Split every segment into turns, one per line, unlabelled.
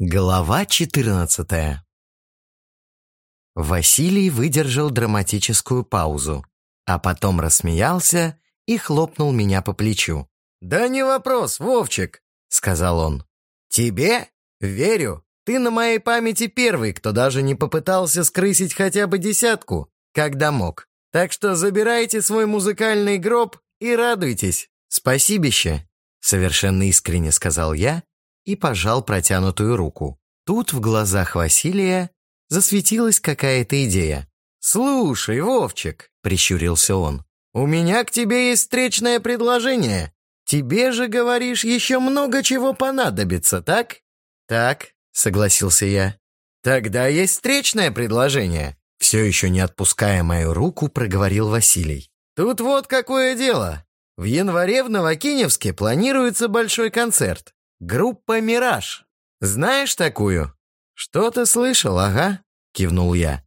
Глава 14 Василий выдержал драматическую паузу, а потом рассмеялся и хлопнул меня по плечу.
«Да не вопрос, Вовчик», — сказал он. «Тебе? Верю. Ты на моей памяти первый, кто даже не попытался скрысить хотя бы десятку, когда мог. Так что забирайте свой музыкальный гроб и радуйтесь.
Спасибище», — совершенно искренне сказал я и пожал протянутую руку. Тут в глазах Василия засветилась какая-то идея.
«Слушай, Вовчик», — прищурился он, — «у меня к тебе есть встречное предложение. Тебе же, говоришь, еще много чего понадобится, так?»
«Так», — согласился я.
«Тогда есть встречное предложение», — все еще не отпуская мою руку, проговорил Василий. «Тут вот какое дело. В январе в Новокиневске планируется большой концерт. Группа «Мираж». Знаешь такую?» «Что-то слышал, ага», — кивнул я.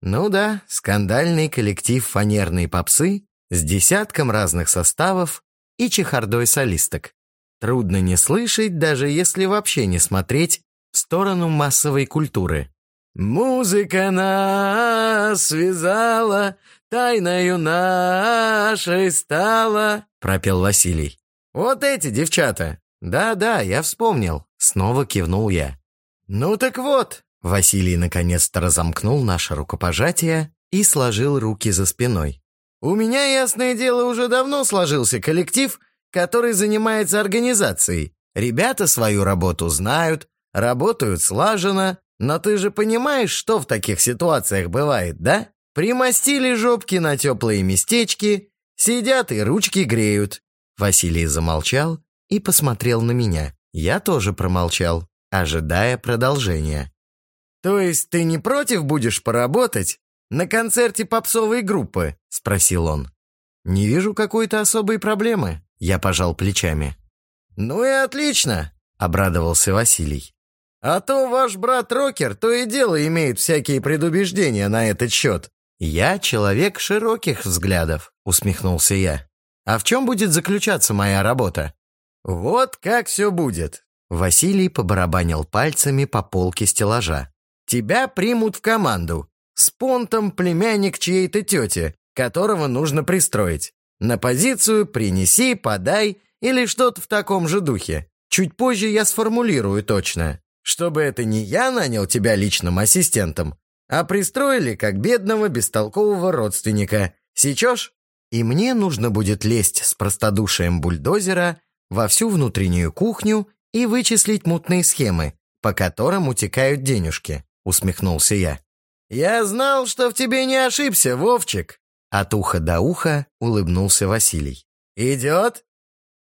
«Ну да, скандальный коллектив фанерной попсы с десятком разных составов и чехардой солисток. Трудно не слышать, даже если вообще не смотреть в сторону массовой культуры. «Музыка нас связала, тайною нашей стала», — пропел Василий. «Вот эти девчата, «Да-да, я вспомнил», — снова кивнул я. «Ну так вот», — Василий наконец-то разомкнул наше рукопожатие и сложил руки за спиной. «У меня, ясное дело, уже давно сложился коллектив, который занимается организацией. Ребята свою работу знают, работают слаженно, но ты же понимаешь, что в таких ситуациях бывает, да? Примостили жопки на теплые местечки, сидят и ручки греют». Василий замолчал и посмотрел на меня. Я тоже промолчал, ожидая продолжения. «То есть ты не против будешь поработать на концерте попсовой группы?» — спросил он. «Не вижу какой-то особой проблемы», — я пожал плечами. «Ну и отлично», — обрадовался Василий. «А то ваш брат-рокер то и дело имеет всякие предубеждения на этот счет». «Я человек широких взглядов», — усмехнулся я. «А в чем будет заключаться моя работа?» «Вот как все будет!» Василий побарабанил пальцами по полке стеллажа. «Тебя примут в команду. С понтом племянник чьей-то тети, которого нужно пристроить. На позицию принеси, подай или что-то в таком же духе. Чуть позже я сформулирую точно, чтобы это не я нанял тебя личным ассистентом, а пристроили как бедного бестолкового родственника. Сечешь? И мне нужно будет лезть с простодушием бульдозера во всю внутреннюю кухню и вычислить мутные схемы, по которым утекают денежки», — усмехнулся я. «Я знал, что в тебе не ошибся, Вовчик!» От уха до уха улыбнулся Василий. «Идет?»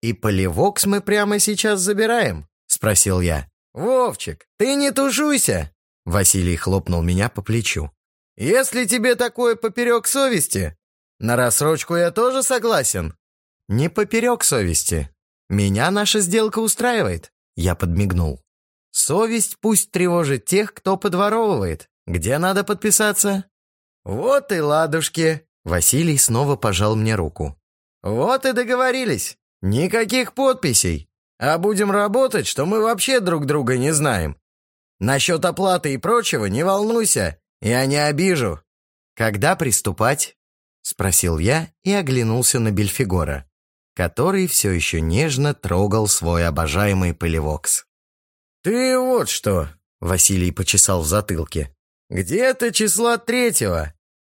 «И поливокс мы прямо сейчас забираем?» — спросил я. «Вовчик, ты не тушуйся!» Василий хлопнул меня по плечу. «Если тебе такое поперек совести, на рассрочку я тоже согласен». «Не поперек совести, «Меня наша сделка устраивает», — я подмигнул. «Совесть пусть тревожит тех, кто подворовывает. Где надо подписаться?» «Вот и ладушки!» Василий снова пожал мне руку. «Вот и договорились. Никаких подписей. А будем работать, что мы вообще друг друга не знаем. Насчет оплаты и прочего не волнуйся, я не обижу». «Когда приступать?» — спросил я и оглянулся на Бельфигора который все еще нежно трогал свой обожаемый пылевокс. «Ты вот что!» — Василий почесал в затылке. «Где-то числа третьего.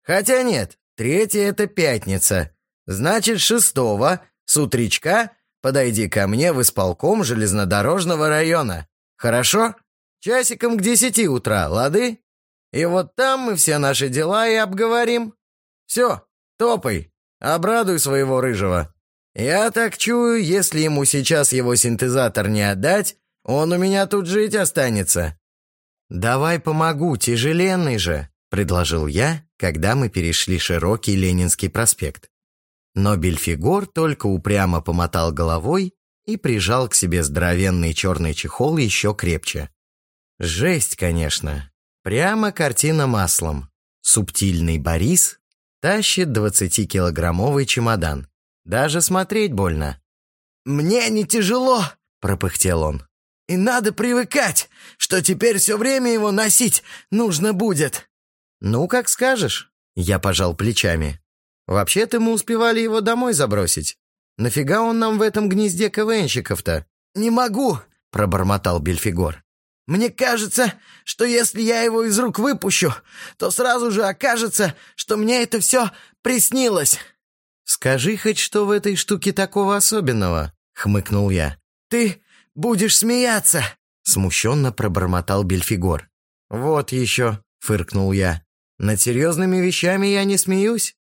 Хотя нет, третье — это пятница. Значит, шестого, с утречка, подойди ко мне в исполком железнодорожного района. Хорошо? Часиком к десяти утра, лады? И вот там мы все наши дела и обговорим. Все, топай, обрадуй своего рыжего». Я так чую, если ему сейчас его синтезатор не отдать, он у меня тут жить останется. Давай помогу, тяжеленный же, предложил я, когда мы перешли широкий Ленинский проспект. Но Бельфигор только упрямо помотал головой и прижал к себе здоровенный черный чехол еще крепче. Жесть, конечно. Прямо картина маслом. Субтильный Борис тащит 20-килограммовый чемодан. Даже смотреть больно. «Мне не тяжело», — пропыхтел он. И надо привыкать, что теперь все время его носить нужно будет».
«Ну, как скажешь», — я пожал плечами. «Вообще-то мы успевали его домой забросить. Нафига он нам в этом гнезде КВНщиков-то?»
«Не могу», — пробормотал Бельфигор. «Мне кажется, что если я его из рук выпущу, то сразу же окажется, что мне это все приснилось».
«Скажи хоть, что в этой штуке такого особенного?» — хмыкнул я.
«Ты будешь смеяться!»
— смущенно пробормотал Бельфигор. «Вот еще!» — фыркнул я. «Над серьезными вещами я не смеюсь».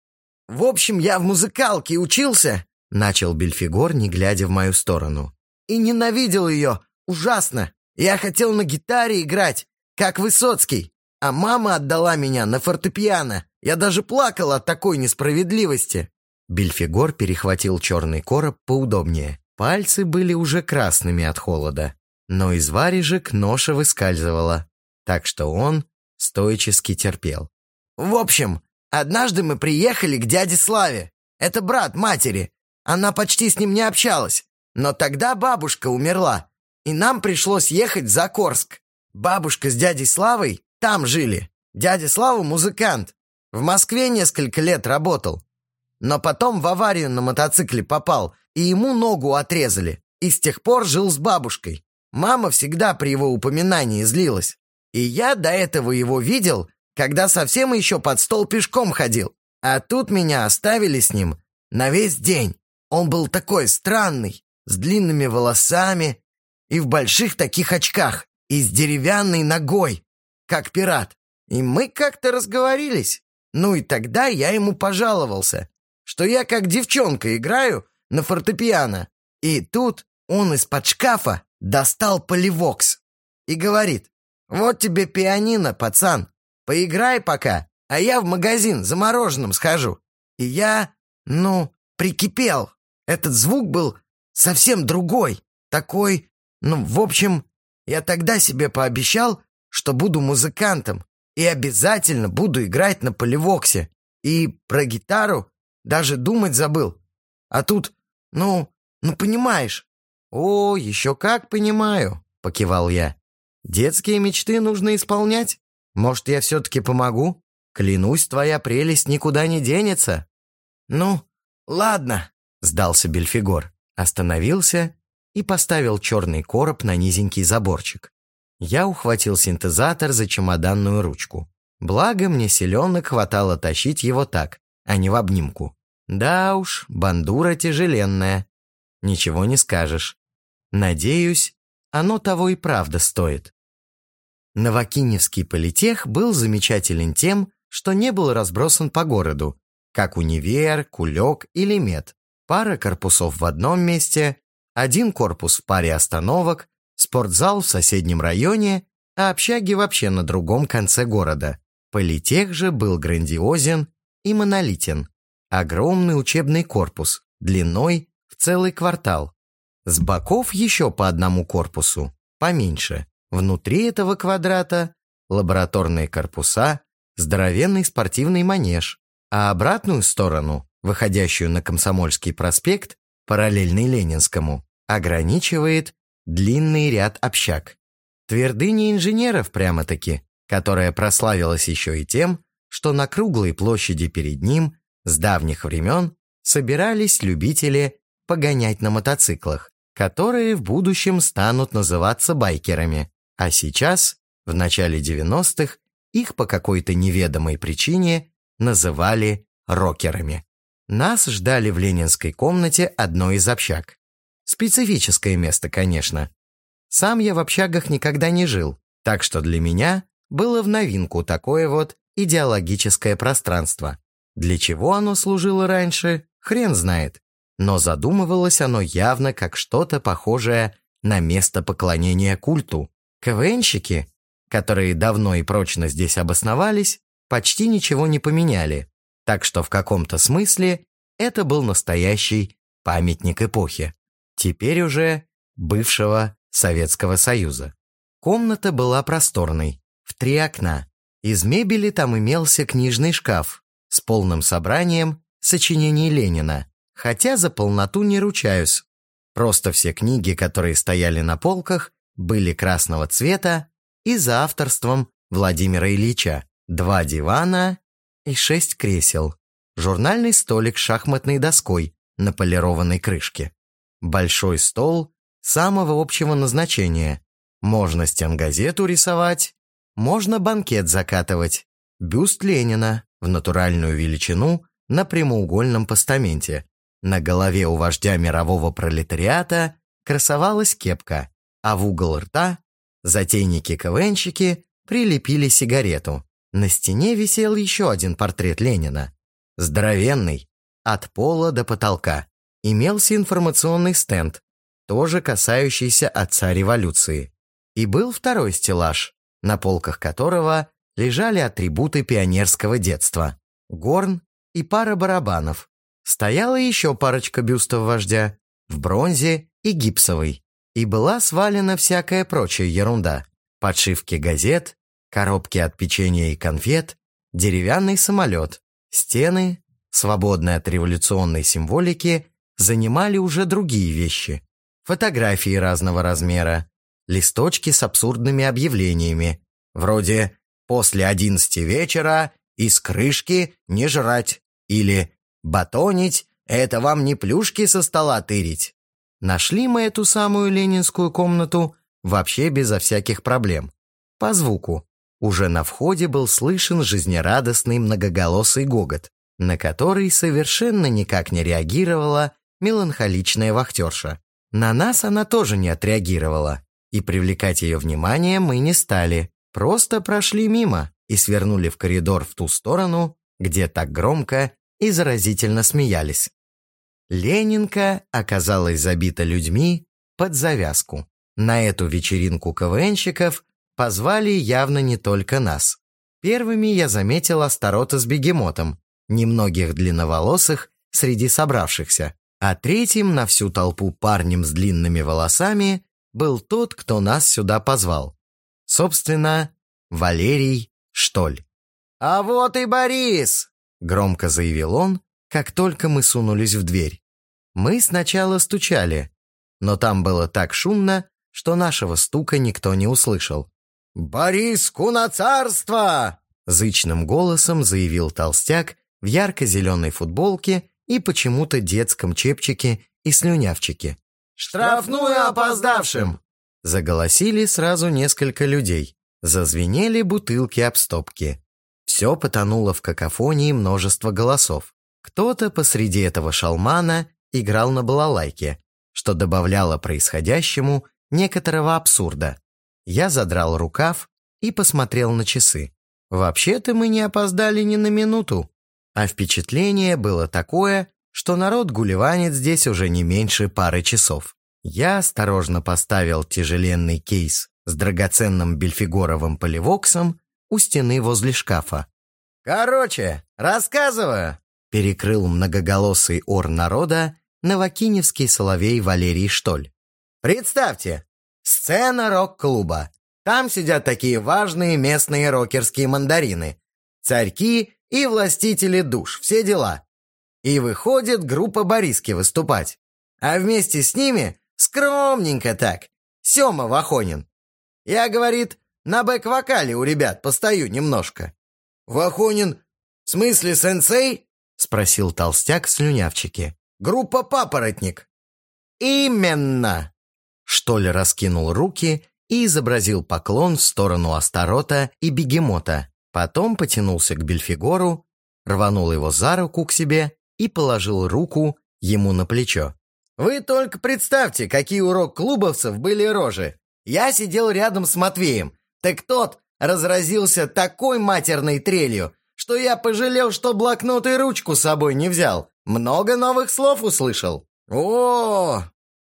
«В общем, я в музыкалке учился», — начал Бельфигор, не глядя в мою сторону. «И ненавидел ее. Ужасно. Я хотел на гитаре играть, как Высоцкий, а мама отдала меня на фортепиано. Я даже плакал от такой несправедливости».
Бельфигор перехватил черный короб поудобнее. Пальцы были уже красными от холода, но из варежек ноша выскальзывала, так что он стоически терпел.
«В общем, однажды мы приехали к дяде Славе. Это брат матери. Она почти с ним не общалась. Но тогда бабушка умерла, и нам пришлось ехать в Закорск. Бабушка с дядей Славой там жили. Дядя Слава музыкант. В Москве несколько лет работал. Но потом в аварию на мотоцикле попал, и ему ногу отрезали. И с тех пор жил с бабушкой. Мама всегда при его упоминании злилась. И я до этого его видел, когда совсем еще под стол пешком ходил. А тут меня оставили с ним на весь день. Он был такой странный, с длинными волосами и в больших таких очках, и с деревянной ногой, как пират. И мы как-то разговорились. Ну и тогда я ему пожаловался что я как девчонка играю на фортепиано. И тут он из-под шкафа достал поливокс и говорит, «Вот тебе пианино, пацан, поиграй пока, а я в магазин за мороженым схожу». И я, ну, прикипел. Этот звук был совсем другой, такой, ну, в общем, я тогда себе пообещал, что буду музыкантом и обязательно буду играть на поливоксе. И про гитару даже думать забыл. А тут, ну, ну понимаешь.
О, еще как понимаю, покивал я. Детские мечты нужно исполнять. Может, я все-таки помогу? Клянусь, твоя прелесть никуда не денется.
Ну, ладно, сдался Бельфигор.
Остановился и поставил черный короб на низенький заборчик. Я ухватил синтезатор за чемоданную ручку. Благо, мне селенок хватало тащить его так, а не в обнимку. Да уж, бандура тяжеленная. Ничего не скажешь. Надеюсь, оно того и правда стоит. Новокиневский политех был замечателен тем, что не был разбросан по городу, как универ, кулек или мед. Пара корпусов в одном месте, один корпус в паре остановок, спортзал в соседнем районе, а общаги вообще на другом конце города. Политех же был грандиозен и монолитен. Огромный учебный корпус, длиной в целый квартал. С боков еще по одному корпусу, поменьше. Внутри этого квадрата лабораторные корпуса, здоровенный спортивный манеж, а обратную сторону, выходящую на Комсомольский проспект, параллельный Ленинскому, ограничивает длинный ряд общак. Твердыня инженеров прямо-таки, которая прославилась еще и тем, что на круглой площади перед ним с давних времен собирались любители погонять на мотоциклах, которые в будущем станут называться байкерами, а сейчас, в начале 90-х, их по какой-то неведомой причине называли рокерами. Нас ждали в ленинской комнате одной из общак. Специфическое место, конечно. Сам я в общагах никогда не жил, так что для меня было в новинку такое вот идеологическое пространство. Для чего оно служило раньше, хрен знает. Но задумывалось оно явно как что-то похожее на место поклонения культу. КВНщики, которые давно и прочно здесь обосновались, почти ничего не поменяли. Так что в каком-то смысле это был настоящий памятник эпохи. Теперь уже бывшего Советского Союза. Комната была просторной, в три окна. Из мебели там имелся книжный шкаф, с полным собранием сочинений Ленина, хотя за полноту не ручаюсь. Просто все книги, которые стояли на полках, были красного цвета и за авторством Владимира Ильича. Два дивана и шесть кресел. Журнальный столик с шахматной доской на полированной крышке. Большой стол самого общего назначения. Можно стенгазету рисовать, можно банкет закатывать. Бюст Ленина в натуральную величину на прямоугольном постаменте. На голове у вождя мирового пролетариата красовалась кепка, а в угол рта затейники-КВНщики прилепили сигарету. На стене висел еще один портрет Ленина. Здоровенный, от пола до потолка. Имелся информационный стенд, тоже касающийся отца революции. И был второй стеллаж, на полках которого лежали атрибуты пионерского детства. Горн и пара барабанов. Стояла еще парочка бюстов вождя в бронзе и гипсовой. И была свалена всякая прочая ерунда. Подшивки газет, коробки от печенья и конфет, деревянный самолет. Стены, свободные от революционной символики, занимали уже другие вещи. Фотографии разного размера, листочки с абсурдными объявлениями, вроде «после одиннадцати вечера из крышки не жрать» или «батонить – это вам не плюшки со стола тырить». Нашли мы эту самую ленинскую комнату вообще безо всяких проблем. По звуку. Уже на входе был слышен жизнерадостный многоголосый гогот, на который совершенно никак не реагировала меланхоличная вахтерша. На нас она тоже не отреагировала, и привлекать ее внимание мы не стали, просто прошли мимо и свернули в коридор в ту сторону, где так громко и заразительно смеялись. Ленинка оказалась забита людьми под завязку. На эту вечеринку КВНщиков позвали явно не только нас. Первыми я заметил Астарота с бегемотом, немногих длинноволосых среди собравшихся, а третьим на всю толпу парнем с длинными волосами был тот, кто нас сюда позвал. Собственно, Валерий Штоль. «А вот и Борис!» — громко заявил он, как только мы сунулись в дверь. Мы сначала стучали, но там было так шумно, что нашего стука никто не услышал. «Борис Куноцарство!» — зычным голосом заявил толстяк в ярко-зеленой футболке и почему-то детском чепчике и слюнявчике.
«Штрафную опоздавшим!»
Заголосили сразу несколько людей. Зазвенели бутылки об стопки. Все потонуло в какофонии множества голосов. Кто-то посреди этого шалмана играл на балалайке, что добавляло происходящему некоторого абсурда. Я задрал рукав и посмотрел на часы. Вообще-то мы не опоздали ни на минуту. А впечатление было такое, что народ гулеванит здесь уже не меньше пары часов. Я осторожно поставил тяжеленный кейс с драгоценным бельфигоровым поливоксом у стены возле шкафа.
«Короче, рассказываю!»
перекрыл многоголосый ор народа новокиневский соловей Валерий Штоль.
«Представьте, сцена рок-клуба. Там сидят такие важные местные рокерские мандарины. Царьки и властители душ, все дела. И выходит группа Бориски выступать. А вместе с ними, скромненько так, Сема Вахонин. Я, говорит, на бэк-вокале у ребят постою немножко. Вахонин, в смысле сенсей? Спросил толстяк в слюнявчике. Группа «Папоротник». Именно.
Что ли раскинул руки и изобразил поклон в сторону Астарота и Бегемота. Потом потянулся к Бельфигору, рванул его за руку к себе и положил руку ему на плечо.
«Вы только представьте, какие урок клубовцев были рожи. Я сидел рядом с Матвеем, так тот разразился такой матерной трелью, что я пожалел, что блокнот и ручку с собой не взял. Много новых слов услышал. О,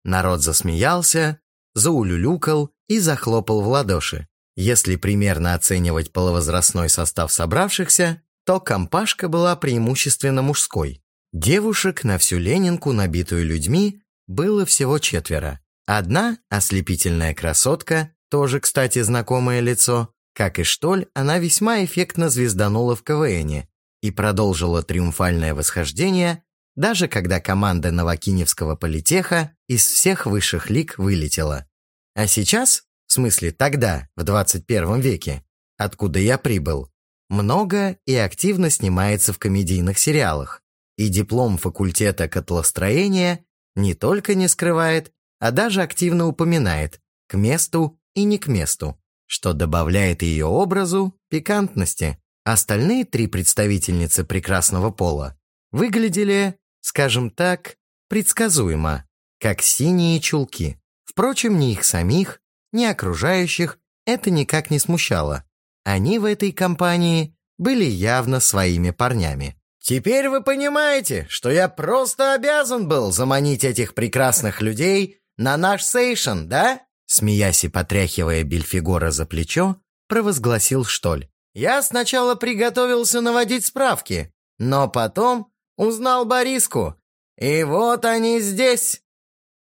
Народ засмеялся, заулюлюкал и захлопал в ладоши. Если примерно оценивать половозрастной состав собравшихся, то компашка была преимущественно мужской. Девушек на всю Ленинку, набитую людьми, было всего четверо. Одна ослепительная красотка, тоже, кстати, знакомое лицо. Как и Штоль, она весьма эффектно звезданула в КВНе и продолжила триумфальное восхождение, даже когда команда Новокиневского политеха из всех высших лиг вылетела. А сейчас смысле тогда, в 21 веке, откуда я прибыл, много и активно снимается в комедийных сериалах, и диплом факультета котлостроения не только не скрывает, а даже активно упоминает к месту и не к месту, что добавляет ее образу пикантности. Остальные три представительницы прекрасного пола выглядели, скажем так, предсказуемо, как синие чулки. Впрочем, ни их самих, ни окружающих это никак не смущало. Они в этой компании были явно своими парнями.
«Теперь вы понимаете, что я просто обязан был заманить этих прекрасных людей на наш сейшн, да?»
Смеясь и потряхивая Бельфигора за плечо, провозгласил Штоль.
«Я сначала приготовился наводить справки, но потом узнал Бориску. И вот они здесь!»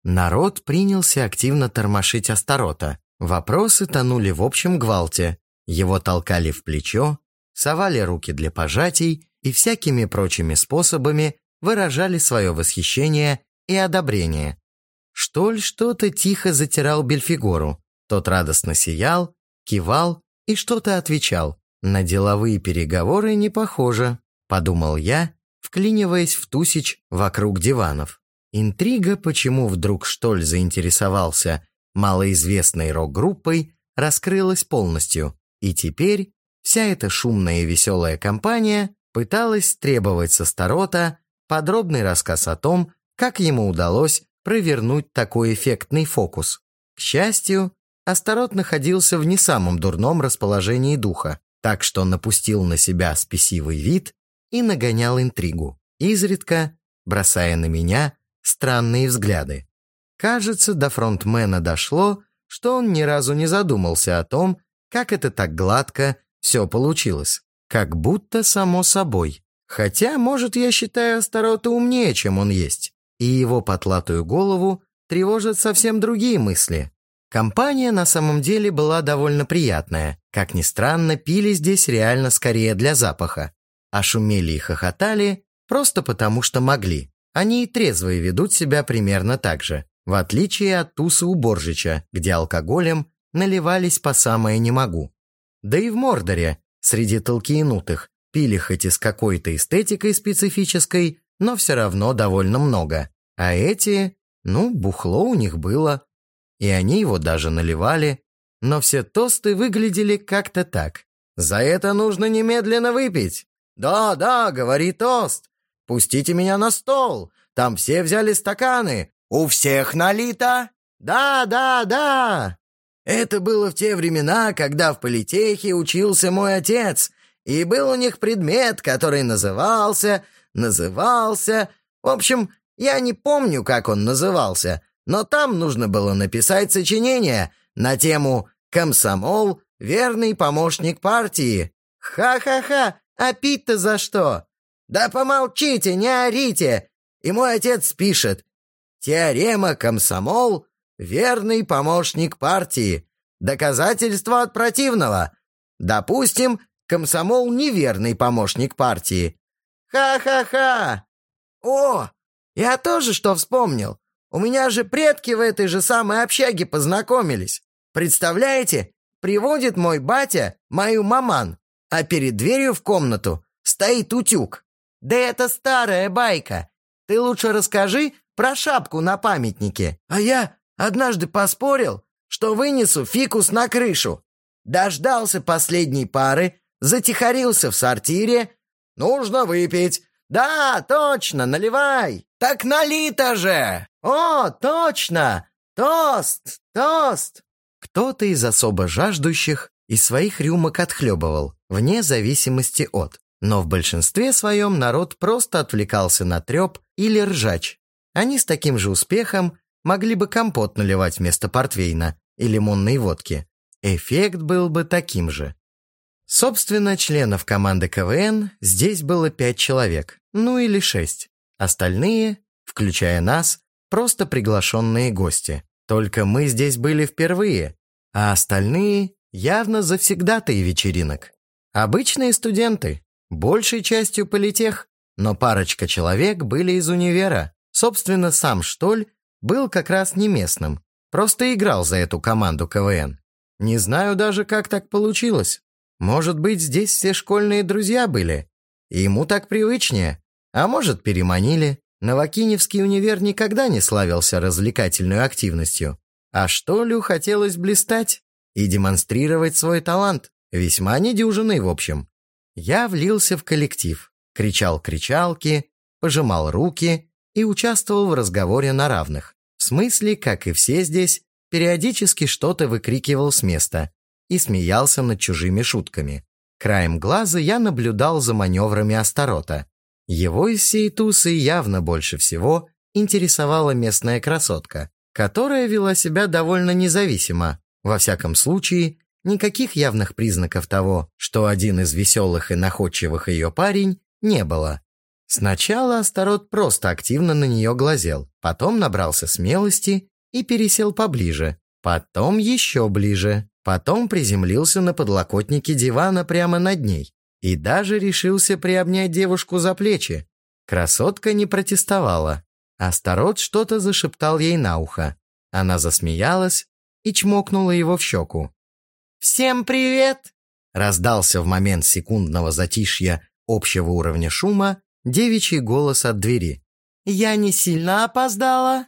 Народ принялся активно тормошить Астарота. Вопросы тонули в общем гвалте. Его толкали в плечо, совали руки для пожатий и всякими прочими способами выражали свое восхищение и одобрение. Штоль что-то тихо затирал Бельфигору. Тот радостно сиял, кивал и что-то отвечал. На деловые переговоры не похоже, подумал я, вклиниваясь в тусич вокруг диванов. Интрига, почему вдруг Штоль заинтересовался малоизвестной рок-группой, раскрылась полностью, и теперь вся эта шумная и веселая компания пыталась требовать со Старота подробный рассказ о том, как ему удалось провернуть такой эффектный фокус. К счастью, Астарот находился в не самом дурном расположении духа, так что напустил на себя спесивый вид и нагонял интригу, изредка бросая на меня странные взгляды. Кажется, до фронтмена дошло, что он ни разу не задумался о том, как это так гладко все получилось. Как будто само собой. Хотя, может, я считаю Астарота умнее, чем он есть. И его потлатую голову тревожат совсем другие мысли. Компания на самом деле была довольно приятная. Как ни странно, пили здесь реально скорее для запаха. А шумели и хохотали просто потому, что могли. Они и трезвые ведут себя примерно так же, в отличие от тусы у Боржича, где алкоголем наливались по самое не могу. Да и в Мордоре, среди толкиенутых, пили хоть и с какой-то эстетикой специфической, но все равно довольно много. А эти, ну, бухло у них было. И они его даже наливали. Но все тосты выглядели как-то так.
«За это нужно немедленно выпить!» «Да, да, говори тост!» «Пустите меня на стол! Там все взяли стаканы! У всех налито!» «Да, да, да!» Это было в те времена, когда в политехе учился мой отец, и был у них предмет, который назывался, назывался... В общем, я не помню, как он назывался, но там нужно было написать сочинение на тему «Комсомол — верный помощник партии». Ха-ха-ха, а пить-то за что? «Да помолчите, не орите!» И мой отец пишет. «Теорема комсомол — верный помощник партии. Доказательство от противного. Допустим, комсомол — неверный помощник партии. Ха-ха-ха! О, я тоже что вспомнил. У меня же предки в этой же самой общаге познакомились. Представляете, приводит мой батя мою маман, а перед дверью в комнату стоит утюг. «Да это старая байка. Ты лучше расскажи про шапку на памятнике. А я однажды поспорил, что вынесу фикус на крышу. Дождался последней пары, затихарился в сортире. Нужно выпить. Да, точно, наливай. Так налито же. О, точно. Тост, тост.
Кто-то из особо жаждущих из своих рюмок отхлебывал, вне зависимости от но в большинстве своем народ просто отвлекался на треп или ржач. Они с таким же успехом могли бы компот наливать вместо портвейна и лимонной водки. Эффект был бы таким же. Собственно, членов команды КВН здесь было пять человек, ну или шесть. Остальные, включая нас, просто приглашенные гости. Только мы здесь были впервые, а остальные явно завсегдатые вечеринок. Обычные студенты, Большей частью политех, но парочка человек были из универа. Собственно, сам Штоль был как раз не местным, просто играл за эту команду КВН. Не знаю даже, как так получилось. Может быть, здесь все школьные друзья были, и ему так привычнее. А может, переманили. Новокиневский универ никогда не славился развлекательной активностью. А что Лю хотелось блистать и демонстрировать свой талант, весьма недюжинный в общем. Я влился в коллектив, кричал кричалки, пожимал руки и участвовал в разговоре на равных. Смысле, как и все здесь, периодически что-то выкрикивал с места и смеялся над чужими шутками. Краем глаза я наблюдал за маневрами Астарота. Его из всей тусы явно больше всего интересовала местная красотка, которая вела себя довольно независимо. Во всяком случае, никаких явных признаков того, что один из веселых и находчивых ее парень, не было. Сначала Астарот просто активно на нее глазел, потом набрался смелости и пересел поближе, потом еще ближе, потом приземлился на подлокотнике дивана прямо над ней и даже решился приобнять девушку за плечи. Красотка не протестовала. Астарот что-то зашептал ей на ухо. Она засмеялась и чмокнула его в щеку. «Всем привет!» Раздался в момент секундного затишья общего уровня шума девичий голос от двери. «Я не сильно опоздала?»